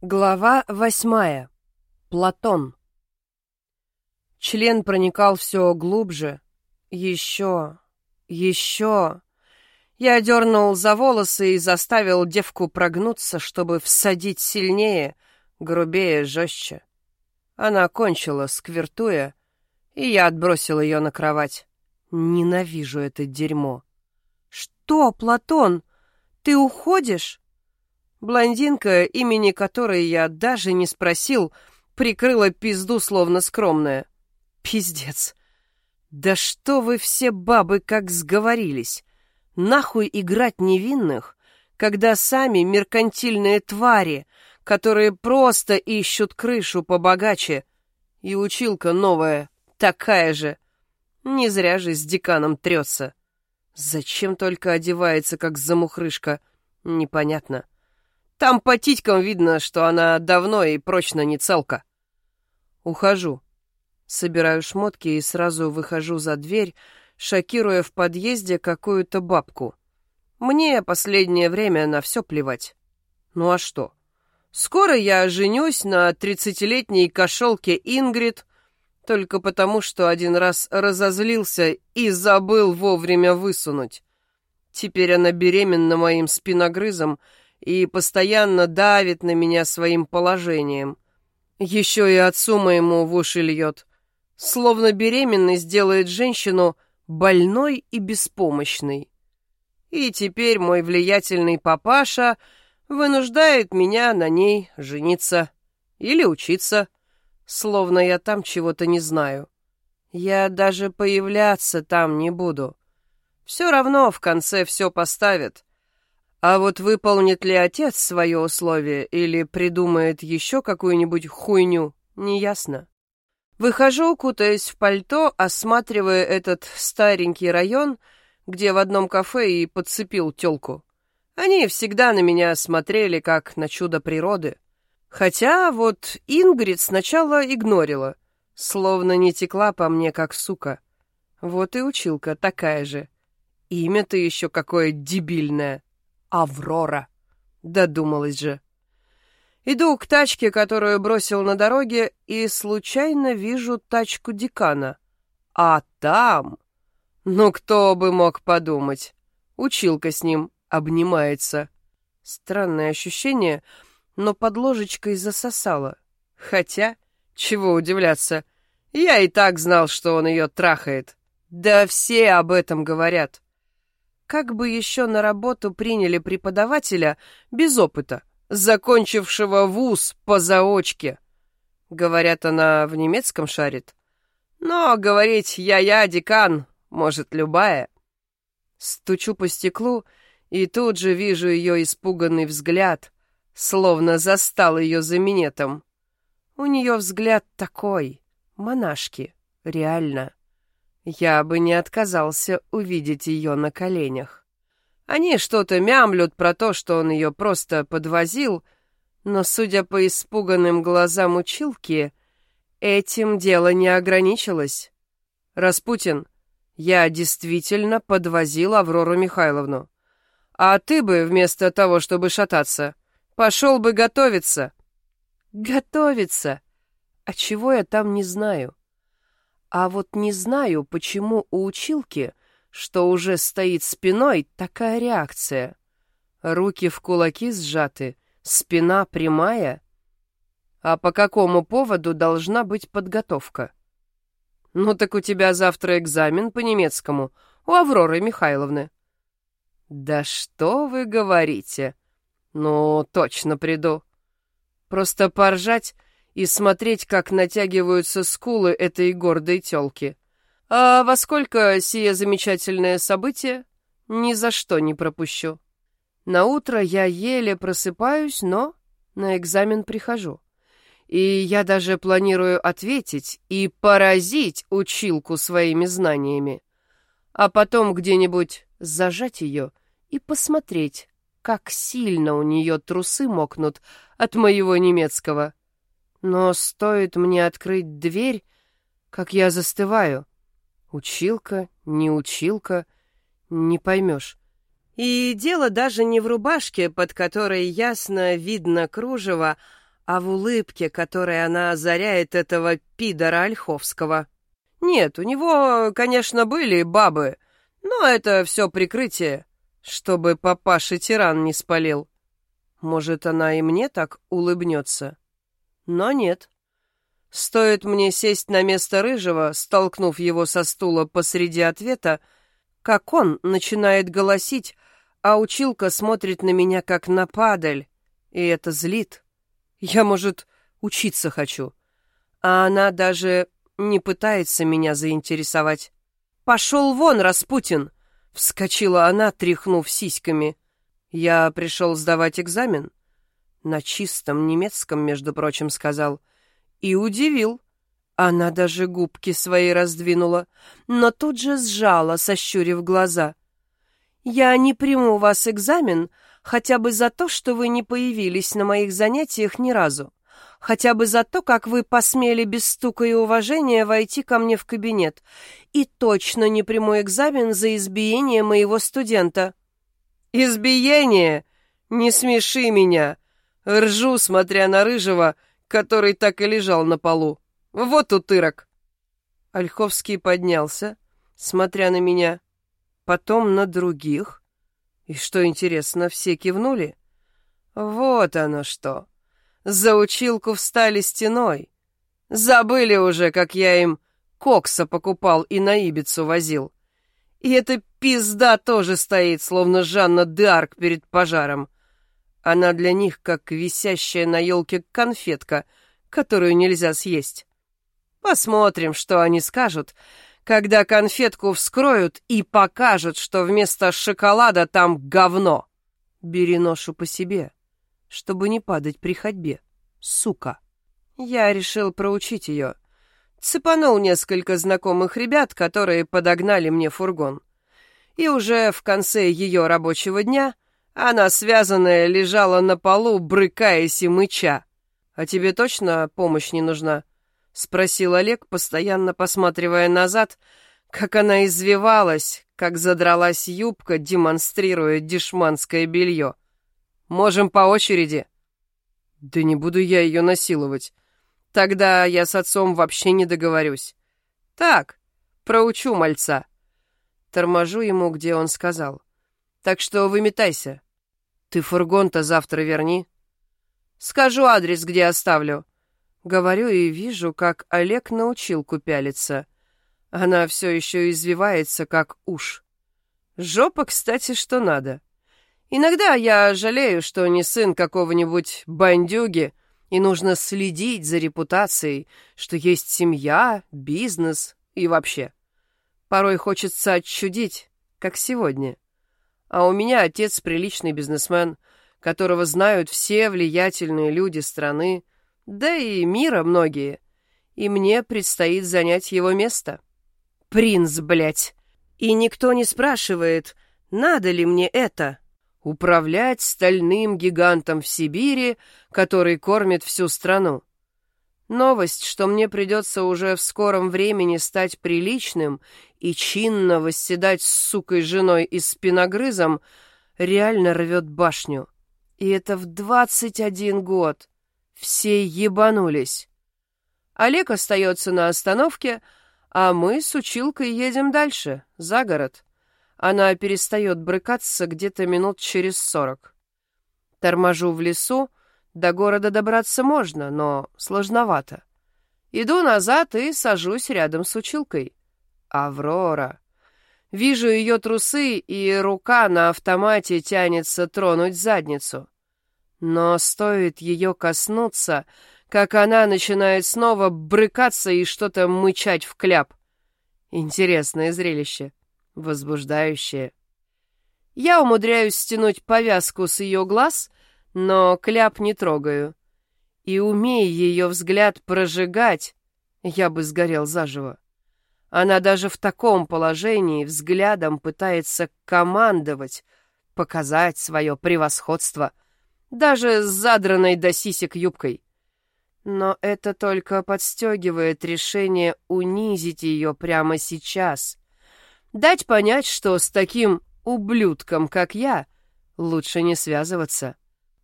Глава восьмая. Платон. Член проникал все глубже. Еще, еще. Я дернул за волосы и заставил девку прогнуться, чтобы всадить сильнее, грубее, жестче. Она кончила, сквертуя, и я отбросил ее на кровать. Ненавижу это дерьмо. «Что, Платон, ты уходишь?» Блондинка, имени которой я даже не спросил, прикрыла пизду словно скромная. Пиздец. Да что вы все бабы как сговорились? Нахуй играть невинных, когда сами меркантильные твари, которые просто ищут крышу побогаче. И училка новая, такая же. Не зря же с деканом трется. Зачем только одевается, как замухрышка, непонятно. Там по титькам видно, что она давно и прочно не целка. Ухожу. Собираю шмотки и сразу выхожу за дверь, шокируя в подъезде какую-то бабку. Мне последнее время на все плевать. Ну а что? Скоро я женюсь на тридцатилетней кошелке Ингрид, только потому, что один раз разозлился и забыл вовремя высунуть. Теперь она беременна моим спиногрызом и постоянно давит на меня своим положением. Еще и отцу моему в уши льет. Словно беременность делает женщину больной и беспомощной. И теперь мой влиятельный папаша вынуждает меня на ней жениться или учиться, словно я там чего-то не знаю. Я даже появляться там не буду. Все равно в конце все поставят, а вот выполнит ли отец свое условие или придумает еще какую-нибудь хуйню, неясно. Выхожу, кутаясь в пальто, осматривая этот старенький район, где в одном кафе и подцепил тёлку. Они всегда на меня смотрели, как на чудо природы. Хотя вот Ингрид сначала игнорила, словно не текла по мне, как сука. Вот и училка такая же. Имя-то еще какое дебильное. Аврора. Додумалась же. Иду к тачке, которую бросил на дороге, и случайно вижу тачку декана. А там... Ну, кто бы мог подумать. Училка с ним обнимается. Странное ощущение, но под ложечкой засосало. Хотя, чего удивляться, я и так знал, что он ее трахает. Да все об этом говорят. Как бы еще на работу приняли преподавателя без опыта, закончившего вуз по заочке? Говорят, она в немецком шарит. Но говорить «я-я, декан» может любая. Стучу по стеклу и тут же вижу ее испуганный взгляд, словно застал ее за минетом. У нее взгляд такой, монашки, реально. Я бы не отказался увидеть ее на коленях. Они что-то мямлют про то, что он ее просто подвозил, но, судя по испуганным глазам училки, этим дело не ограничилось. «Распутин, я действительно подвозил Аврору Михайловну. А ты бы, вместо того, чтобы шататься, пошел бы готовиться». «Готовиться? А чего я там не знаю?» А вот не знаю, почему у училки, что уже стоит спиной, такая реакция. Руки в кулаки сжаты, спина прямая. А по какому поводу должна быть подготовка? Ну так у тебя завтра экзамен по немецкому у Авроры Михайловны. Да что вы говорите? Ну, точно приду. Просто поржать и смотреть, как натягиваются скулы этой гордой тёлки. А во сколько сие замечательное событие? Ни за что не пропущу. На утро я еле просыпаюсь, но на экзамен прихожу. И я даже планирую ответить и поразить училку своими знаниями. А потом где-нибудь зажать ее и посмотреть, как сильно у нее трусы мокнут от моего немецкого. Но стоит мне открыть дверь, как я застываю. Училка, не училка, не поймешь. И дело даже не в рубашке, под которой ясно видно кружево, а в улыбке, которой она озаряет этого пидора Ольховского. Нет, у него, конечно, были бабы, но это все прикрытие, чтобы папаша-тиран не спалил. Может, она и мне так улыбнется? Но нет. Стоит мне сесть на место рыжего, столкнув его со стула посреди ответа, как он начинает голосить, а училка смотрит на меня как на падаль, и это злит. Я, может, учиться хочу. А она даже не пытается меня заинтересовать. «Пошел вон, Распутин!» — вскочила она, тряхнув сиськами. «Я пришел сдавать экзамен». На чистом немецком, между прочим, сказал. И удивил. Она даже губки свои раздвинула, но тут же сжала, сощурив глаза. «Я не приму у вас экзамен хотя бы за то, что вы не появились на моих занятиях ни разу, хотя бы за то, как вы посмели без стука и уважения войти ко мне в кабинет, и точно не приму экзамен за избиение моего студента». «Избиение? Не смеши меня!» Ржу, смотря на Рыжего, который так и лежал на полу. Вот утырок. Ольховский поднялся, смотря на меня, потом на других. И что интересно, все кивнули. Вот оно что. За училку встали стеной. Забыли уже, как я им кокса покупал и на Ибицу возил. И эта пизда тоже стоит, словно Жанна Д'Арк перед пожаром. Она для них как висящая на елке конфетка, которую нельзя съесть. Посмотрим, что они скажут, когда конфетку вскроют и покажут, что вместо шоколада там говно. Бери ношу по себе, чтобы не падать при ходьбе, сука. Я решил проучить ее. Цепанул несколько знакомых ребят, которые подогнали мне фургон. И уже в конце ее рабочего дня — она, связанная, лежала на полу, брыкаясь и мыча. «А тебе точно помощь не нужна?» — спросил Олег, постоянно посматривая назад, как она извивалась, как задралась юбка, демонстрируя дешманское белье. «Можем по очереди?» «Да не буду я ее насиловать. Тогда я с отцом вообще не договорюсь. Так, проучу мальца». Торможу ему, где он сказал. «Так что выметайся, ты фургон-то завтра верни. Скажу адрес, где оставлю. Говорю и вижу, как Олег научил купялиться. Она все еще извивается, как уж. Жопа, кстати, что надо. Иногда я жалею, что не сын какого-нибудь бандюги, и нужно следить за репутацией, что есть семья, бизнес и вообще. Порой хочется отчудить, как сегодня. А у меня отец приличный бизнесмен, которого знают все влиятельные люди страны, да и мира многие. И мне предстоит занять его место. Принц, блядь. И никто не спрашивает, надо ли мне это. Управлять стальным гигантом в Сибири, который кормит всю страну. Новость, что мне придется уже в скором времени стать приличным и чинно восседать с сукой женой и спиногрызом, реально рвет башню. И это в двадцать один год. Все ебанулись. Олег остается на остановке, а мы с училкой едем дальше, за город. Она перестает брыкаться где-то минут через сорок. Торможу в лесу, до города добраться можно, но сложновато. Иду назад и сажусь рядом с училкой. Аврора. Вижу ее трусы, и рука на автомате тянется тронуть задницу. Но стоит ее коснуться, как она начинает снова брыкаться и что-то мычать в кляп. Интересное зрелище, возбуждающее. Я умудряюсь стянуть повязку с ее глаз, но кляп не трогаю. И умея ее взгляд прожигать, я бы сгорел заживо. Она даже в таком положении взглядом пытается командовать, показать свое превосходство, даже с задранной до сисек юбкой. Но это только подстегивает решение унизить ее прямо сейчас. Дать понять, что с таким ублюдком, как я, лучше не связываться.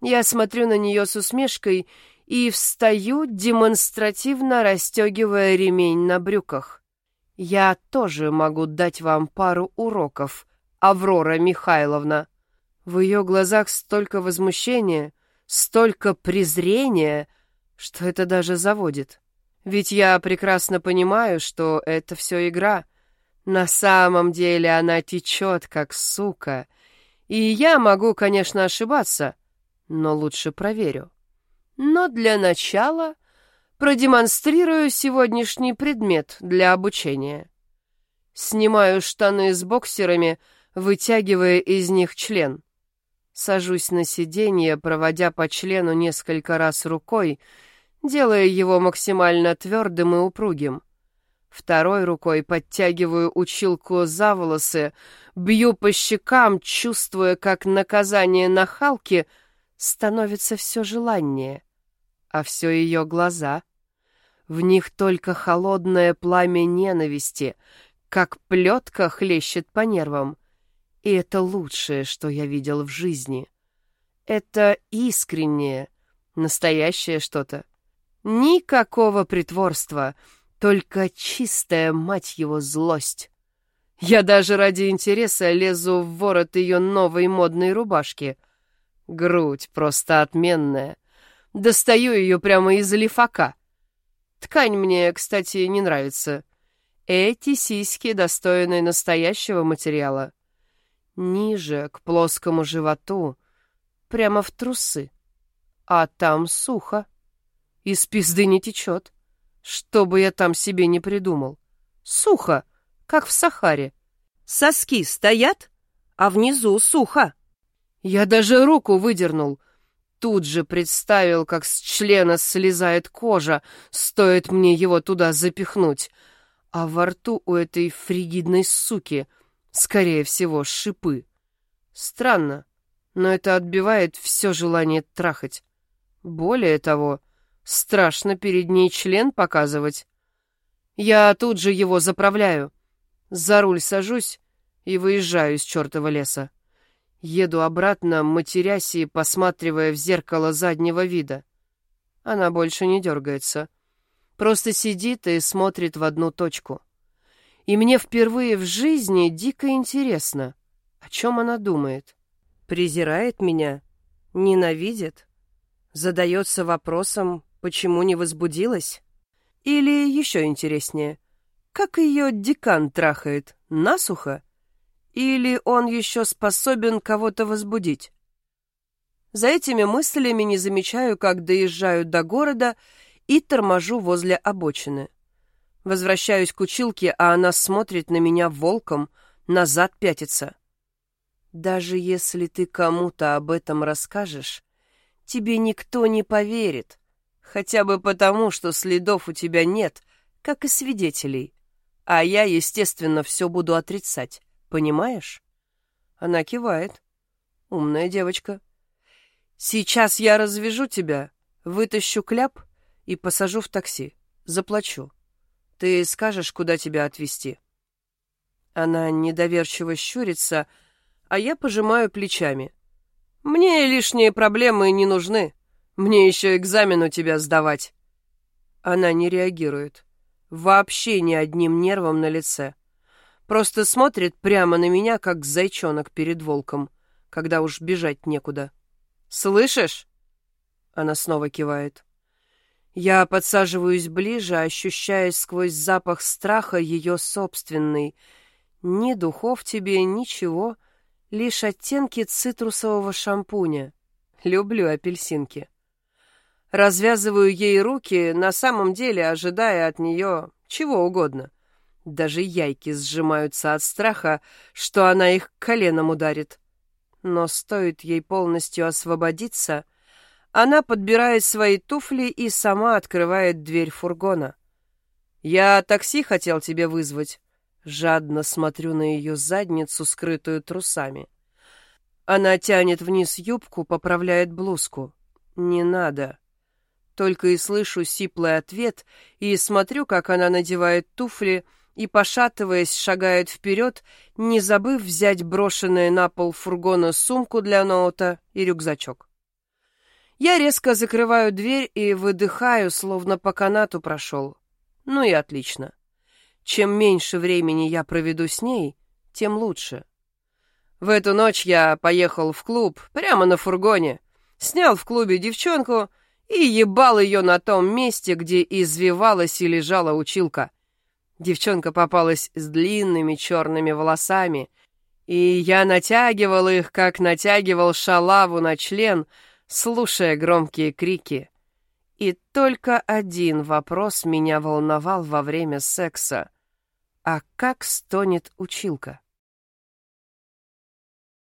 Я смотрю на нее с усмешкой и встаю, демонстративно расстегивая ремень на брюках. Я тоже могу дать вам пару уроков, Аврора Михайловна. В ее глазах столько возмущения, столько презрения, что это даже заводит. Ведь я прекрасно понимаю, что это все игра. На самом деле она течет, как сука. И я могу, конечно, ошибаться, но лучше проверю. Но для начала продемонстрирую сегодняшний предмет для обучения. Снимаю штаны с боксерами, вытягивая из них член. Сажусь на сиденье, проводя по члену несколько раз рукой, делая его максимально твердым и упругим. Второй рукой подтягиваю училку за волосы, бью по щекам, чувствуя, как наказание нахалки становится все желаннее. А все ее глаза. В них только холодное пламя ненависти, как плетка хлещет по нервам. И это лучшее, что я видел в жизни. Это искреннее, настоящее что-то. Никакого притворства, только чистая, мать его, злость. Я даже ради интереса лезу в ворот ее новой модной рубашки. Грудь просто отменная. Достаю ее прямо из лифака. Ткань мне, кстати, не нравится. Эти сиськи достойны настоящего материала. Ниже, к плоскому животу, прямо в трусы. А там сухо. Из пизды не течет. Что бы я там себе не придумал. Сухо, как в Сахаре. Соски стоят, а внизу сухо. Я даже руку выдернул. Тут же представил, как с члена слезает кожа, стоит мне его туда запихнуть. А во рту у этой фригидной суки, скорее всего, шипы. Странно, но это отбивает все желание трахать. Более того, Страшно перед ней член показывать. Я тут же его заправляю. За руль сажусь и выезжаю из чертова леса. Еду обратно, матерясь и посматривая в зеркало заднего вида. Она больше не дергается. Просто сидит и смотрит в одну точку. И мне впервые в жизни дико интересно, о чем она думает. Презирает меня? Ненавидит? Задается вопросом, Почему не возбудилась? Или еще интереснее, как ее декан трахает? Насухо? Или он еще способен кого-то возбудить? За этими мыслями не замечаю, как доезжаю до города и торможу возле обочины. Возвращаюсь к училке, а она смотрит на меня волком, назад пятится. Даже если ты кому-то об этом расскажешь, тебе никто не поверит, Хотя бы потому, что следов у тебя нет, как и свидетелей. А я, естественно, все буду отрицать. Понимаешь? Она кивает. Умная девочка. Сейчас я развяжу тебя, вытащу кляп и посажу в такси. Заплачу. Ты скажешь, куда тебя отвезти. Она недоверчиво щурится, а я пожимаю плечами. Мне лишние проблемы не нужны. Мне еще экзамен у тебя сдавать. Она не реагирует. Вообще ни одним нервом на лице. Просто смотрит прямо на меня, как зайчонок перед волком, когда уж бежать некуда. «Слышишь?» Она снова кивает. Я подсаживаюсь ближе, ощущая сквозь запах страха ее собственный. Ни духов тебе, ничего, лишь оттенки цитрусового шампуня. Люблю апельсинки. Развязываю ей руки, на самом деле ожидая от нее чего угодно. Даже яйки сжимаются от страха, что она их коленом ударит. Но стоит ей полностью освободиться, она подбирает свои туфли и сама открывает дверь фургона. «Я такси хотел тебе вызвать». Жадно смотрю на ее задницу, скрытую трусами. Она тянет вниз юбку, поправляет блузку. «Не надо». Только и слышу сиплый ответ и смотрю, как она надевает туфли и, пошатываясь, шагает вперед, не забыв взять брошенные на пол фургона сумку для ноута и рюкзачок. Я резко закрываю дверь и выдыхаю, словно по канату прошел. Ну и отлично. Чем меньше времени я проведу с ней, тем лучше. В эту ночь я поехал в клуб, прямо на фургоне, снял в клубе девчонку и ебал ее на том месте, где извивалась и лежала училка. Девчонка попалась с длинными черными волосами, и я натягивал их, как натягивал шалаву на член, слушая громкие крики. И только один вопрос меня волновал во время секса. А как стонет училка?